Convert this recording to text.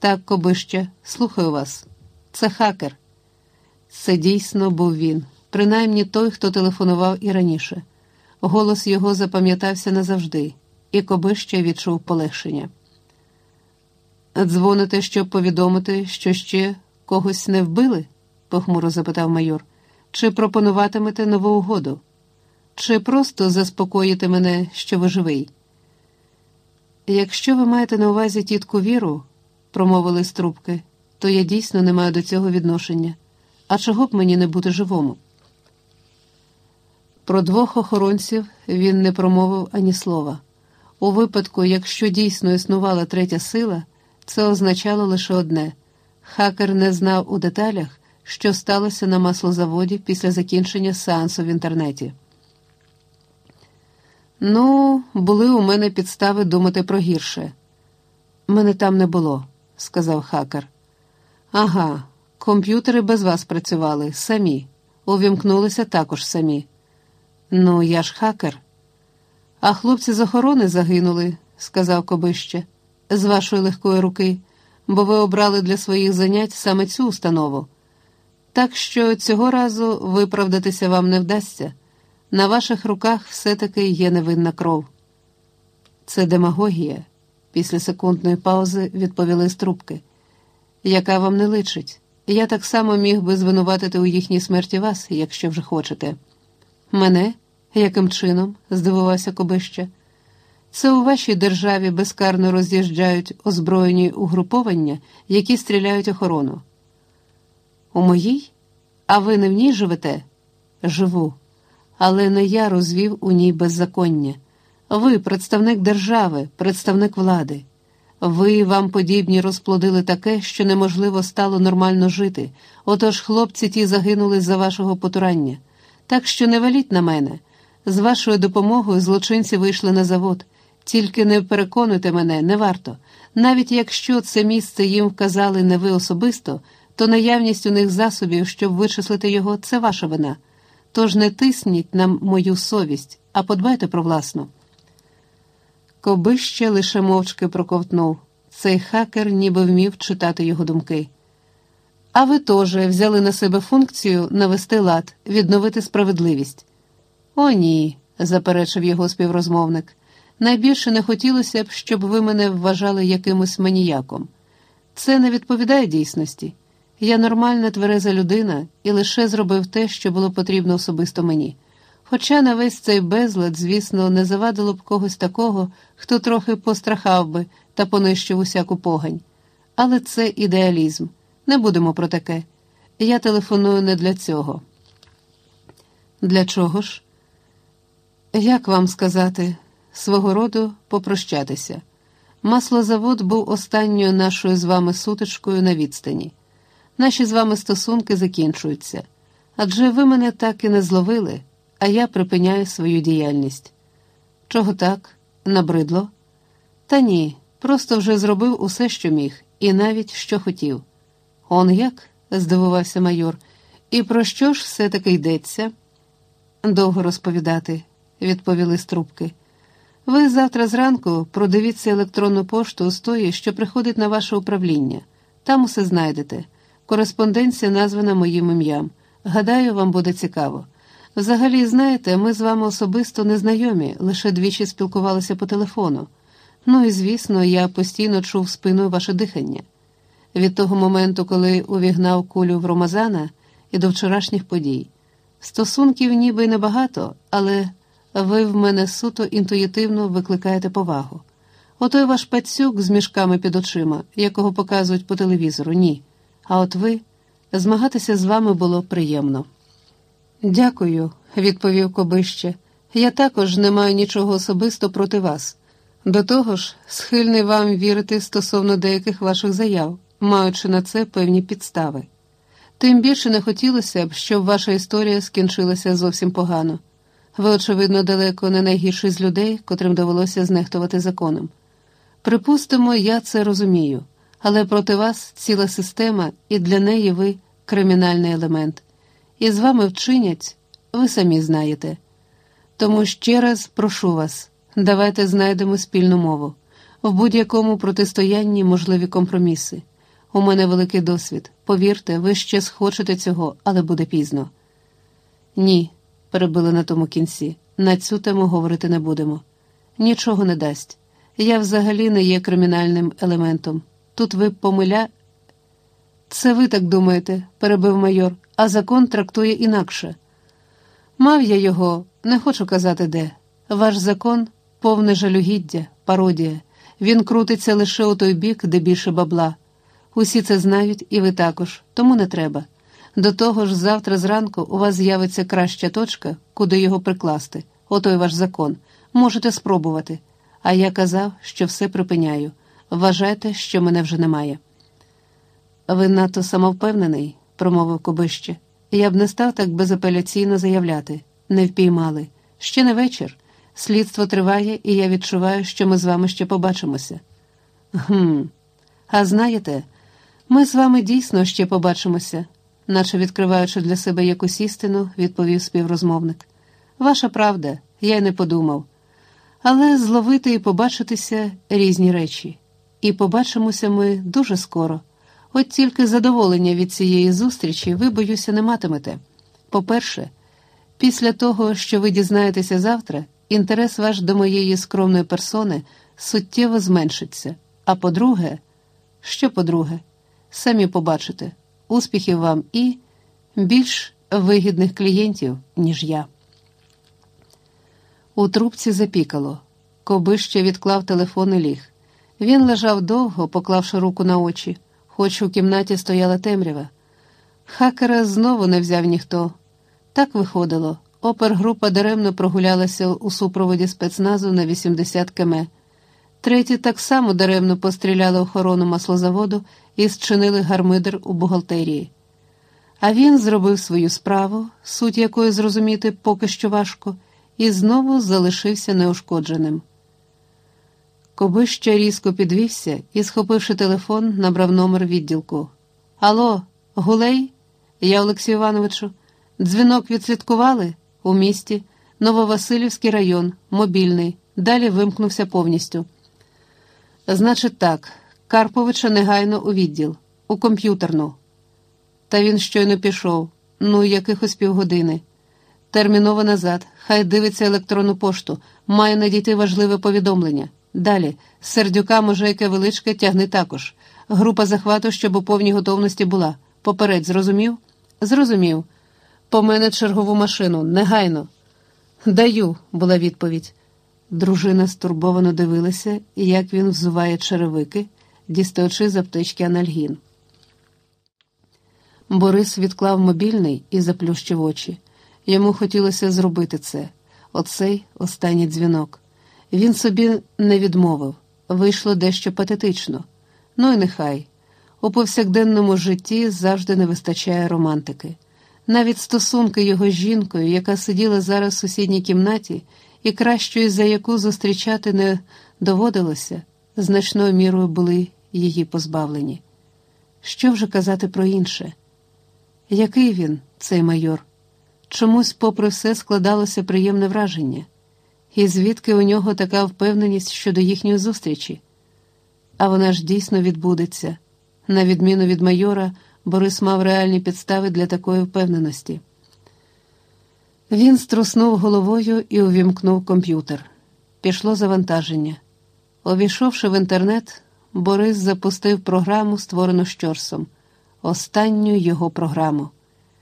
Так, Кобище, слухаю вас. Це хакер. Це дійсно був він, принаймні той, хто телефонував і раніше. Голос його запам'ятався назавжди, і Кобище відчув полегшення. Дзвоните, щоб повідомити, що ще когось не вбили? похмуро запитав майор. Чи пропонуватимете нову угоду? Чи просто заспокоїте мене, що ви живий? Якщо ви маєте на увазі тітку Віру, промовили з трубки, то я дійсно не маю до цього відношення. А чого б мені не бути живому? Про двох охоронців він не промовив ані слова. У випадку, якщо дійсно існувала третя сила, це означало лише одне: хакер не знав у деталях, що сталося на маслозаводі після закінчення сеансу в інтернеті. Ну, були у мене підстави думати про гірше. Мене там не було, сказав хакер. Ага, комп'ютери без вас працювали самі, увімкнулися також самі. Ну, я ж хакер. А хлопці з охорони загинули, сказав Кобище, з вашої легкої руки, бо ви обрали для своїх занять саме цю установу. Так що цього разу виправдатися вам не вдасться. На ваших руках все-таки є невинна кров. Це демагогія, після секундної паузи відповіли з трубки, яка вам не личить. Я так само міг би звинуватити у їхній смерті вас, якщо вже хочете. Мене? Яким чином? здивувався Кобище. Це у вашій державі безкарно роз'їжджають озброєні угруповання, які стріляють охорону. У моїй? А ви не в ній живете? Живу. Але не я розвів у ній беззаконня. Ви представник держави, представник влади. Ви вам подібні розплодили таке, що неможливо стало нормально жити. Отож хлопці ті загинули за вашого потурання. Так що не валіть на мене. З вашою допомогою злочинці вийшли на завод. Тільки не переконуйте мене, не варто. Навіть якщо це місце їм вказали не ви особисто, то наявність у них засобів, щоб вичислити його, це ваша вина. Тож не тисніть на мою совість, а подбайте про власну. Кобище лише мовчки проковтнув. Цей хакер ніби вмів читати його думки. А ви теж взяли на себе функцію навести лад, відновити справедливість. О, ні, заперечив його співрозмовник. Найбільше не хотілося б, щоб ви мене вважали якимось маніяком. Це не відповідає дійсності. Я нормальна твереза людина і лише зробив те, що було потрібно особисто мені. Хоча на весь цей безлад, звісно, не завадило б когось такого, хто трохи пострахав би та понищив усяку погань. Але це ідеалізм. Не будемо про таке. Я телефоную не для цього. Для чого ж? Як вам сказати, свого роду попрощатися? Маслозавод був останньою нашою з вами сутичкою на відстані. Наші з вами стосунки закінчуються. Адже ви мене так і не зловили, а я припиняю свою діяльність. Чого так? Набридло? Та ні, просто вже зробив усе, що міг, і навіть що хотів. Он як? здивувався майор. І про що ж все таки йдеться? Довго розповідати, відповіли з трубки. Ви завтра зранку продивіться електронну пошту з тої, що приходить на ваше управління. Там усе знайдете. Кореспонденція названа моїм ім'ям. Гадаю, вам буде цікаво. Взагалі, знаєте, ми з вами особисто не знайомі, лише двічі спілкувалися по телефону. Ну і звісно, я постійно чув спиною ваше дихання. Від того моменту, коли увігнав кулю в Ромазана і до вчорашніх подій. Стосунків ніби й небагато, але ви в мене суто інтуїтивно викликаєте повагу. Отой ваш пацюк з мішками під очима, якого показують по телевізору, ні. А от ви змагатися з вами було приємно. Дякую, відповів Кобище. Я також не маю нічого особисто проти вас. До того ж, схильний вам вірити стосовно деяких ваших заяв, маючи на це певні підстави. Тим більше не хотілося б, щоб ваша історія скінчилася зовсім погано. Ви, очевидно, далеко не найгірший з людей, котрим довелося знехтувати законом. Припустимо, я це розумію, але проти вас ціла система, і для неї ви кримінальний елемент. І з вами вчинять, ви самі знаєте. Тому ще раз прошу вас, давайте знайдемо спільну мову. В будь-якому протистоянні можливі компроміси. У мене великий досвід. Повірте, ви ще схочете цього, але буде пізно. Ні, перебили на тому кінці. На цю тему говорити не будемо. Нічого не дасть. Я взагалі не є кримінальним елементом. Тут ви помиля. Це ви так думаєте, перебив майор, а закон трактує інакше. Мав я його, не хочу казати де. Ваш закон повне жалюгіддя, пародія. Він крутиться лише у той бік, де більше бабла. Усі це знають, і ви також, тому не треба. До того ж, завтра зранку у вас з'явиться краща точка, куди його прикласти. Отой ваш закон. Можете спробувати. А я казав, що все припиняю. Вважайте, що мене вже немає. Ви надто самовпевнений, промовив Кобище. Я б не став так безапеляційно заявляти. Не впіймали. Ще не вечір. Слідство триває, і я відчуваю, що ми з вами ще побачимося. Гм. А знаєте, ми з вами дійсно ще побачимося, наче відкриваючи для себе якусь істину, відповів співрозмовник. Ваша правда, я й не подумав. Але зловити і побачитися різні речі. І побачимося ми дуже скоро. От тільки задоволення від цієї зустрічі ви, боюся, не матимете. По-перше, після того, що ви дізнаєтеся завтра, інтерес ваш до моєї скромної персони суттєво зменшиться. А по-друге, що по-друге, самі побачите, успіхів вам і більш вигідних клієнтів, ніж я. У трубці запікало. Кобище відклав телефон і ліг. Він лежав довго, поклавши руку на очі, хоч у кімнаті стояла темрява. Хакера знову не взяв ніхто. Так виходило. Опергрупа даремно прогулялася у супроводі спецназу на 80 км. Треті так само даремно постріляли охорону маслозаводу і зчинили гармидер у бухгалтерії. А він зробив свою справу, суть якої зрозуміти поки що важко, і знову залишився неушкодженим. Кобища різко підвівся і, схопивши телефон, набрав номер відділку. Алло, гулей? Я Олексію Івановичу. Дзвінок відслідкували у місті, Нововасилівський район, мобільний. Далі вимкнувся повністю. Значить, так, Карповича негайно у відділ, у комп'ютерну. Та він щойно пішов, ну, якихось півгодини. Терміново назад, хай дивиться електронну пошту, має надійти важливе повідомлення. Далі, сердюка, може, яке величке, тягни також. Група захвату, щоб у повній готовності була. Попередь, зрозумів? Зрозумів. По мене чергову машину, негайно. Даю, була відповідь. Дружина стурбовано дивилася, як він взуває черевики, дістаючи з аптечки анальгін. Борис відклав мобільний і заплющив очі. Йому хотілося зробити це оцей останній дзвінок. Він собі не відмовив, вийшло дещо патетично. Ну і нехай. У повсякденному житті завжди не вистачає романтики. Навіть стосунки його з жінкою, яка сиділа зараз в сусідній кімнаті, і кращою, за яку зустрічати не доводилося, значною мірою були її позбавлені. Що вже казати про інше? Який він, цей майор? Чомусь, попри все, складалося приємне враження, і звідки у нього така впевненість щодо їхньої зустрічі? А вона ж дійсно відбудеться. На відміну від майора, Борис мав реальні підстави для такої впевненості. Він струснув головою і увімкнув комп'ютер. Пішло завантаження. Увійшовши в інтернет, Борис запустив програму, створену Щорсом, останню його програму.